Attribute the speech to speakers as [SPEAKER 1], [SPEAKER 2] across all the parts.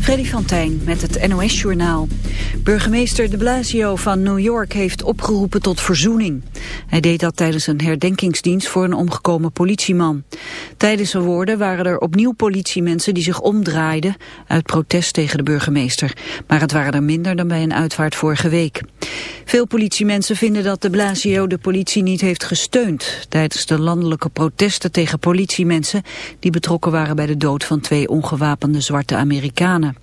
[SPEAKER 1] Freddy van Tijn met het NOS-journaal. Burgemeester de Blasio van New York heeft opgeroepen tot verzoening. Hij deed dat tijdens een herdenkingsdienst voor een omgekomen politieman. Tijdens zijn woorden waren er opnieuw politiemensen die zich omdraaiden... uit protest tegen de burgemeester. Maar het waren er minder dan bij een uitvaart vorige week. Veel politiemensen vinden dat de Blasio de politie niet heeft gesteund... tijdens de landelijke protesten tegen politiemensen... die betrokken waren bij de dood van twee ongewapende zwarte Amerikanen.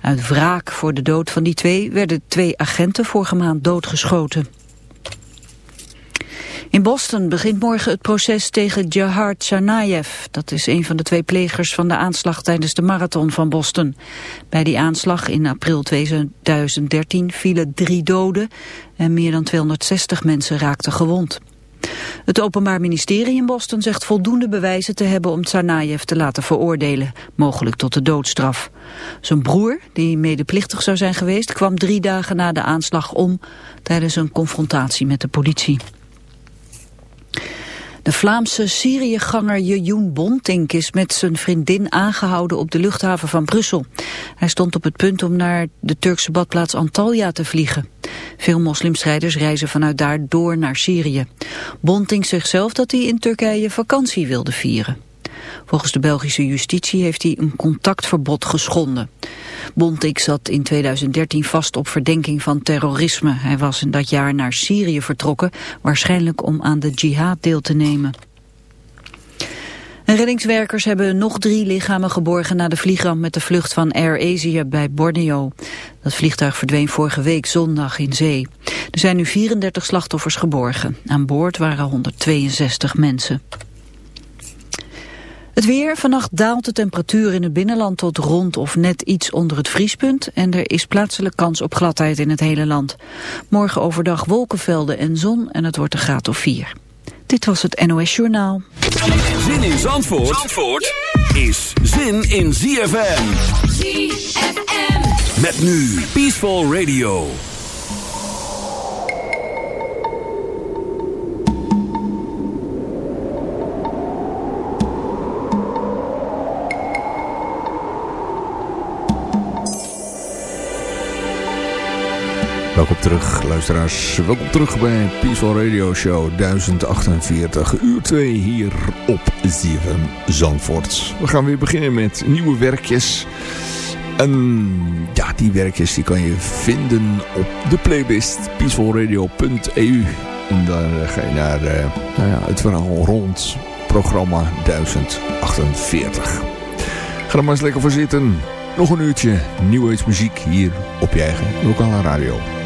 [SPEAKER 1] Uit wraak voor de dood van die twee werden twee agenten vorige maand doodgeschoten. In Boston begint morgen het proces tegen Jahar Tsarnaev. Dat is een van de twee plegers van de aanslag tijdens de marathon van Boston. Bij die aanslag in april 2013 vielen drie doden en meer dan 260 mensen raakten gewond. Het Openbaar Ministerie in Boston zegt voldoende bewijzen te hebben om Tsarnaev te laten veroordelen, mogelijk tot de doodstraf. Zijn broer, die medeplichtig zou zijn geweest, kwam drie dagen na de aanslag om tijdens een confrontatie met de politie. De Vlaamse Syriëganger Jejoen Bontink is met zijn vriendin aangehouden op de luchthaven van Brussel. Hij stond op het punt om naar de Turkse badplaats Antalya te vliegen. Veel moslimstrijders reizen vanuit daar door naar Syrië. Bontink zegt zelf dat hij in Turkije vakantie wilde vieren. Volgens de Belgische justitie heeft hij een contactverbod geschonden. Bontik zat in 2013 vast op verdenking van terrorisme. Hij was in dat jaar naar Syrië vertrokken, waarschijnlijk om aan de jihad deel te nemen. reddingswerkers hebben nog drie lichamen geborgen na de vliegramp met de vlucht van Air Asia bij Borneo. Dat vliegtuig verdween vorige week zondag in zee. Er zijn nu 34 slachtoffers geborgen. Aan boord waren 162 mensen. Het weer, vannacht daalt de temperatuur in het binnenland tot rond of net iets onder het vriespunt en er is plaatselijk kans op gladheid in het hele land. Morgen overdag wolkenvelden en zon en het wordt een graad of 4. Dit was het NOS Journaal.
[SPEAKER 2] Zin in Zandvoort, Zandvoort is zin in ZFM. ZFM. Met nu Peaceful Radio.
[SPEAKER 3] Welkom terug, luisteraars. Welkom terug bij Peaceful Radio Show 1048, uur 2 hier op ZFM Zandvoort. We gaan weer beginnen met nieuwe werkjes. En ja, die werkjes die kan je vinden op de playlist peacefulradio.eu. En daar ga je naar uh, nou ja, het verhaal rond programma 1048. Ga er maar eens lekker voor zitten. Nog een uurtje nieuwe muziek hier op je eigen lokale radio.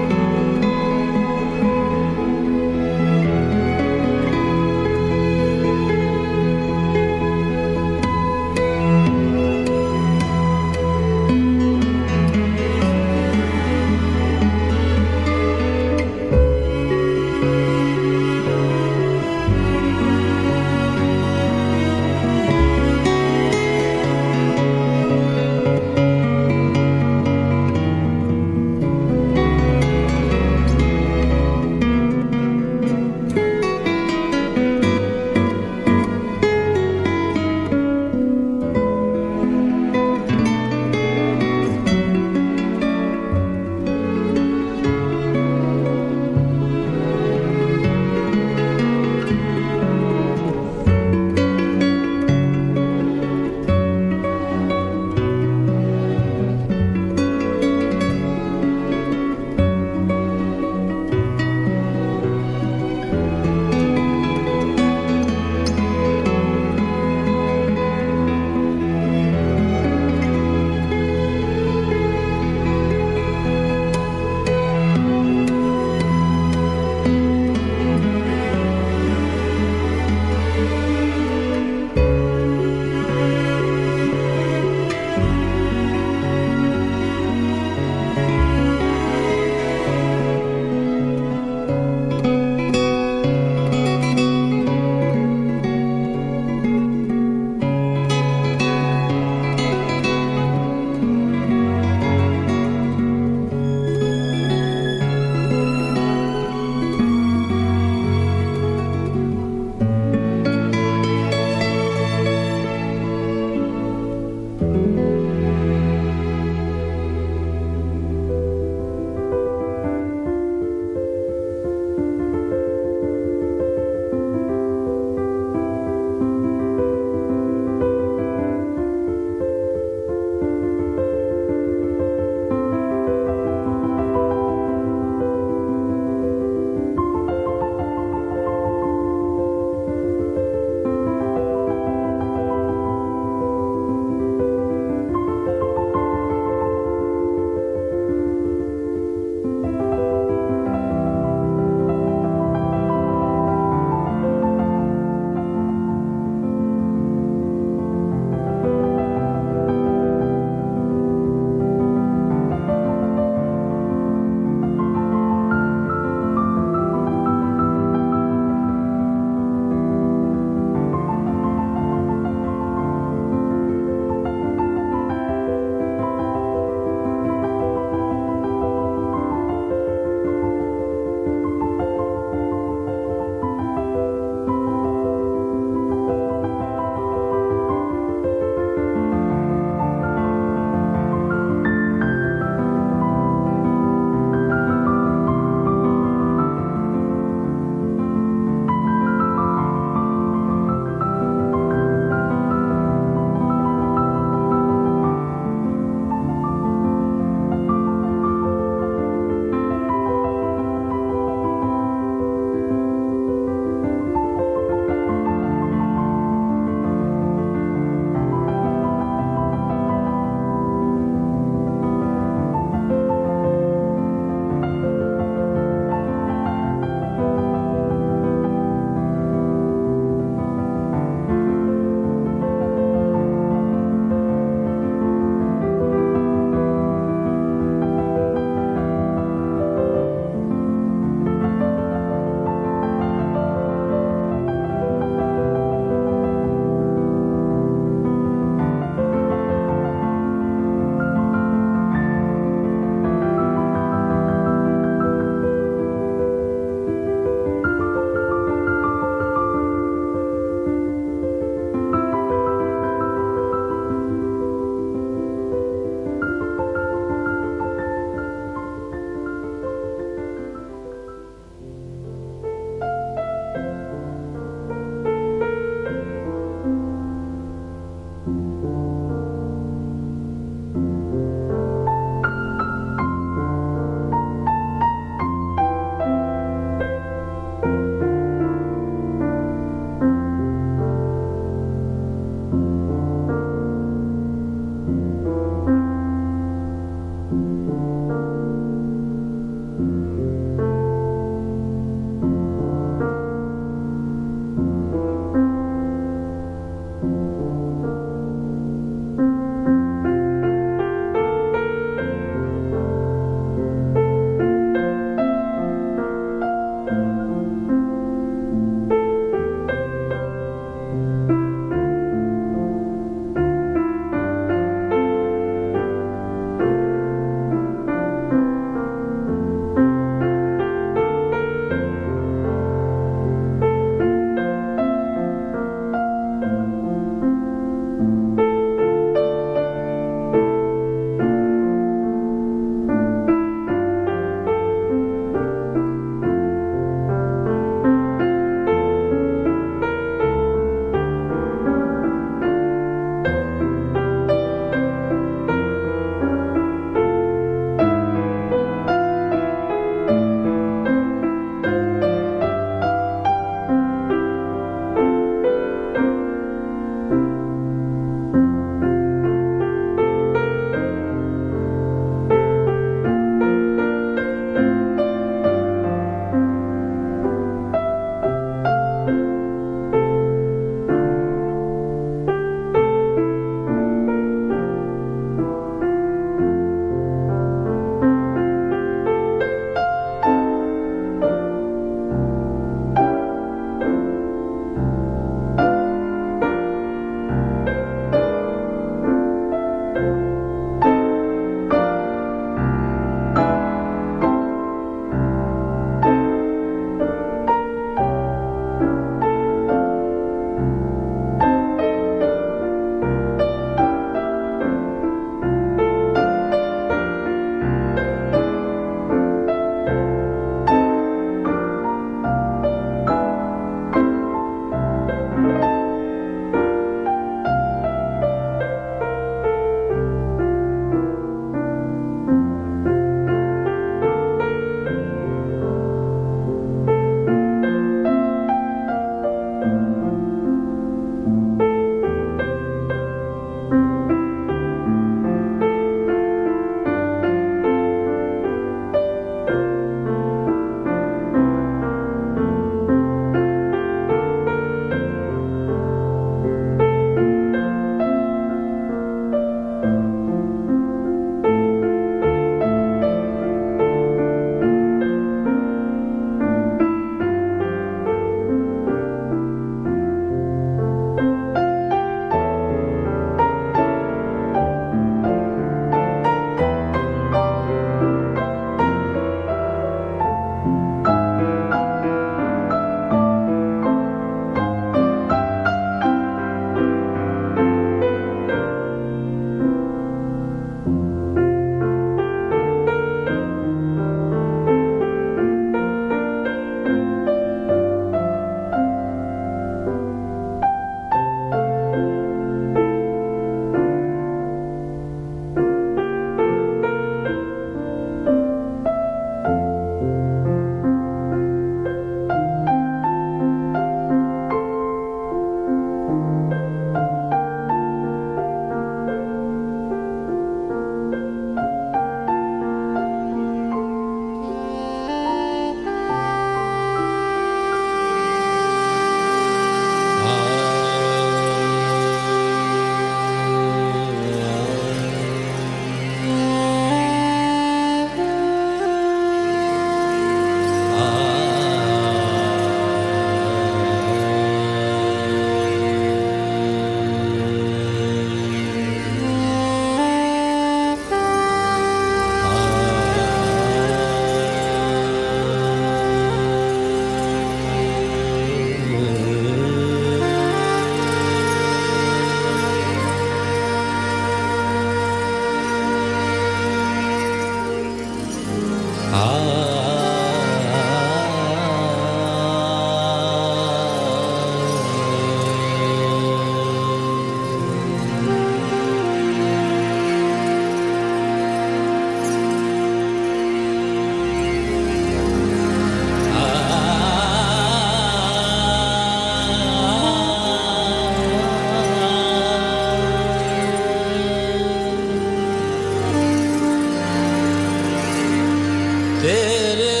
[SPEAKER 4] It
[SPEAKER 5] is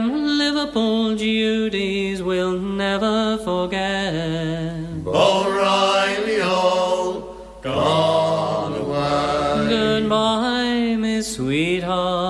[SPEAKER 4] them Liverpool duties we'll never forget.
[SPEAKER 5] O'Reilly, all gone away.
[SPEAKER 4] Goodbye, my Sweetheart.